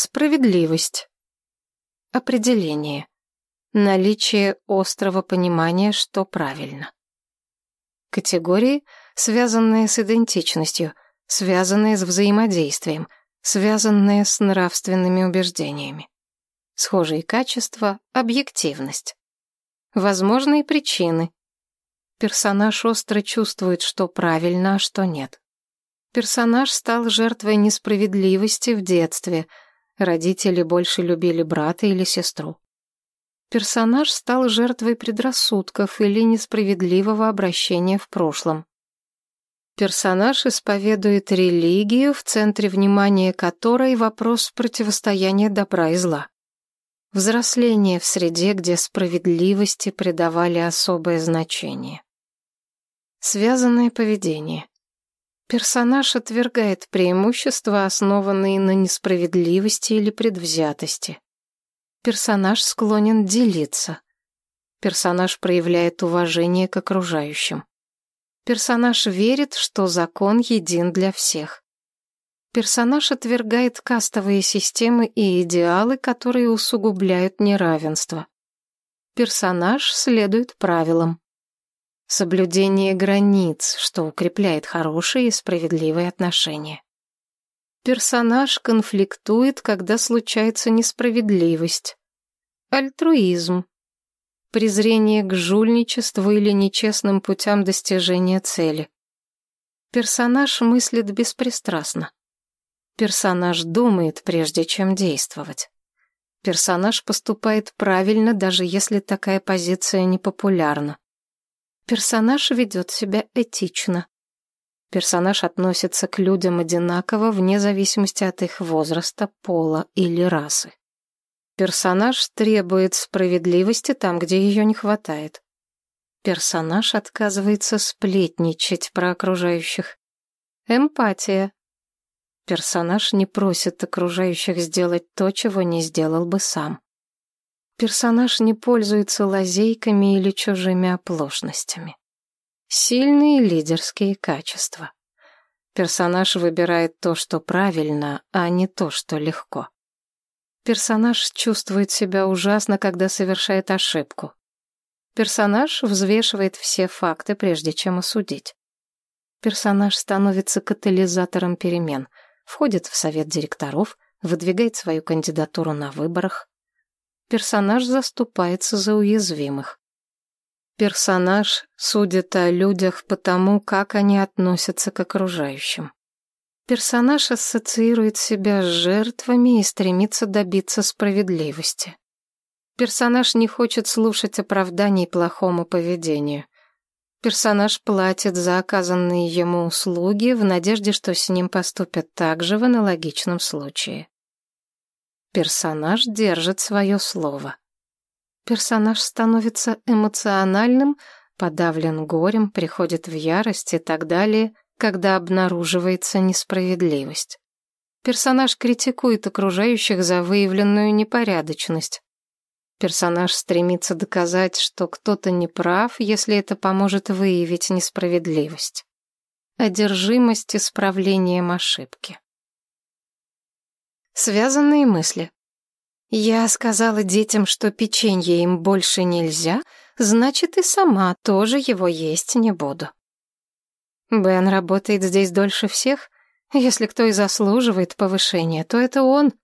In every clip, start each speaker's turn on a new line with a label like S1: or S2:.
S1: Справедливость. Определение. Наличие острого понимания, что правильно. Категории, связанные с идентичностью, связанные с взаимодействием, связанные с нравственными убеждениями. Схожие качества — объективность. Возможные причины. Персонаж остро чувствует, что правильно, а что нет. Персонаж стал жертвой несправедливости в детстве. Родители больше любили брата или сестру. Персонаж стал жертвой предрассудков или несправедливого обращения в прошлом. Персонаж исповедует религию, в центре внимания которой вопрос противостояния добра и зла. Взросление в среде, где справедливости придавали особое значение. Связанное поведение. Персонаж отвергает преимущества, основанные на несправедливости или предвзятости. Персонаж склонен делиться. Персонаж проявляет уважение к окружающим. Персонаж верит, что закон един для всех. Персонаж отвергает кастовые системы и идеалы, которые усугубляют неравенство. Персонаж следует правилам. Соблюдение границ, что укрепляет хорошие и справедливые отношения. Персонаж конфликтует, когда случается несправедливость. Альтруизм. Презрение к жульничеству или нечестным путям достижения цели. Персонаж мыслит беспристрастно. Персонаж думает, прежде чем действовать. Персонаж поступает правильно, даже если такая позиция непопулярна. Персонаж ведет себя этично. Персонаж относится к людям одинаково вне зависимости от их возраста, пола или расы. Персонаж требует справедливости там, где ее не хватает. Персонаж отказывается сплетничать про окружающих. Эмпатия. Персонаж не просит окружающих сделать то, чего не сделал бы сам. Персонаж не пользуется лазейками или чужими оплошностями. Сильные лидерские качества. Персонаж выбирает то, что правильно, а не то, что легко. Персонаж чувствует себя ужасно, когда совершает ошибку. Персонаж взвешивает все факты, прежде чем осудить. Персонаж становится катализатором перемен, входит в совет директоров, выдвигает свою кандидатуру на выборах, персонаж заступается за уязвимых. Персонаж судит о людях по тому, как они относятся к окружающим. Персонаж ассоциирует себя с жертвами и стремится добиться справедливости. Персонаж не хочет слушать оправданий плохому поведению. Персонаж платит за оказанные ему услуги в надежде, что с ним поступят так же в аналогичном случае. Персонаж держит свое слово. Персонаж становится эмоциональным, подавлен горем, приходит в ярость и так далее, когда обнаруживается несправедливость. Персонаж критикует окружающих за выявленную непорядочность. Персонаж стремится доказать, что кто-то не прав, если это поможет выявить несправедливость. Одержимость исправлением ошибки. Связанные мысли. Я сказала детям, что печенье им больше нельзя, значит, и сама тоже его есть не буду. Бен работает здесь дольше всех. Если кто и заслуживает повышения, то это он.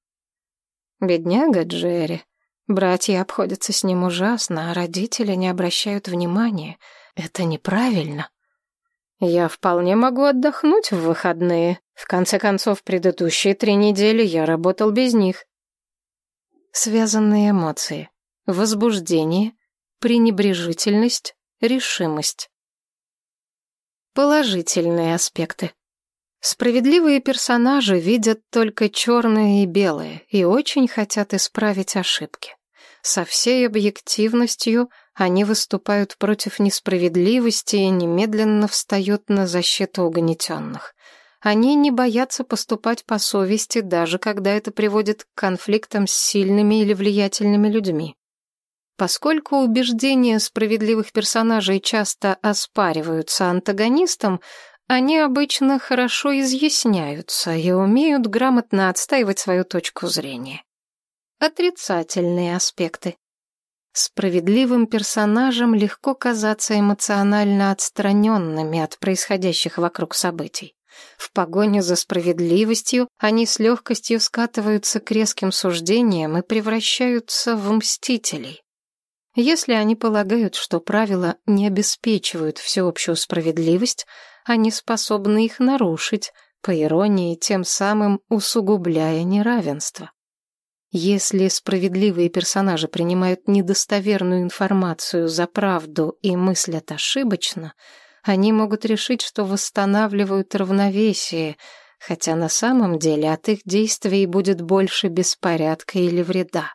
S1: Бедняга Джерри. Братья обходятся с ним ужасно, а родители не обращают внимания. Это неправильно. Я вполне могу отдохнуть в выходные. В конце концов, предыдущие три недели я работал без них. Связанные эмоции. Возбуждение, пренебрежительность, решимость. Положительные аспекты. Справедливые персонажи видят только черное и белое и очень хотят исправить ошибки. Со всей объективностью они выступают против несправедливости и немедленно встают на защиту угнетенных. Они не боятся поступать по совести, даже когда это приводит к конфликтам с сильными или влиятельными людьми. Поскольку убеждения справедливых персонажей часто оспариваются антагонистом, они обычно хорошо изъясняются и умеют грамотно отстаивать свою точку зрения. Отрицательные аспекты. Справедливым персонажам легко казаться эмоционально отстраненными от происходящих вокруг событий. В погоне за справедливостью они с легкостью скатываются к резким суждениям и превращаются в мстителей. Если они полагают, что правила не обеспечивают всеобщую справедливость, они способны их нарушить, по иронии, тем самым усугубляя неравенство. Если справедливые персонажи принимают недостоверную информацию за правду и мыслят ошибочно, они могут решить, что восстанавливают равновесие, хотя на самом деле от их действий будет больше беспорядка или вреда.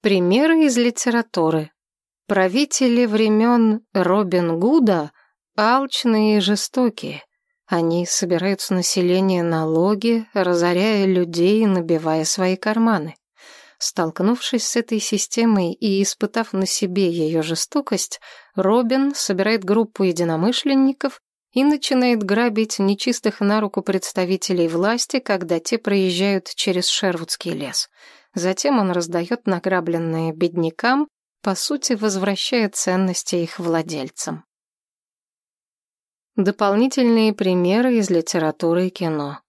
S1: Примеры из литературы. Правители времен Робин Гуда алчные и жестокие. Они собирают с населения налоги, разоряя людей и набивая свои карманы. Столкнувшись с этой системой и испытав на себе ее жестокость, Робин собирает группу единомышленников и начинает грабить нечистых на руку представителей власти, когда те проезжают через Шервудский лес — Затем он раздает награбленные беднякам, по сути, возвращая ценности их владельцам. Дополнительные примеры из литературы и кино.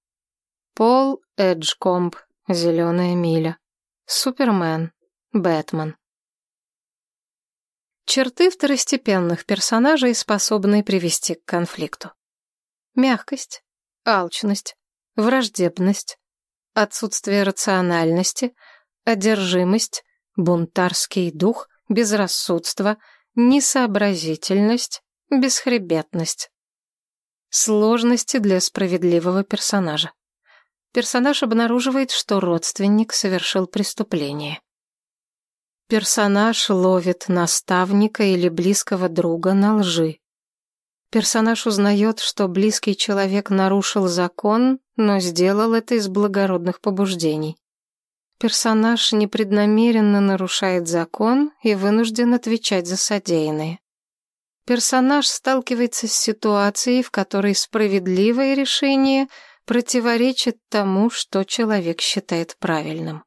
S1: Пол Эджкомб, «Зеленая миля», Супермен, Бэтмен. Черты второстепенных персонажей, способные привести к конфликту. Мягкость, алчность, враждебность, отсутствие рациональности, одержимость, бунтарский дух, безрассудство, несообразительность, бесхребетность. Сложности для справедливого персонажа. Персонаж обнаруживает, что родственник совершил преступление. Персонаж ловит наставника или близкого друга на лжи. Персонаж узнает, что близкий человек нарушил закон, но сделал это из благородных побуждений. Персонаж непреднамеренно нарушает закон и вынужден отвечать за содеянное. Персонаж сталкивается с ситуацией, в которой справедливое решение противоречит тому, что человек считает правильным.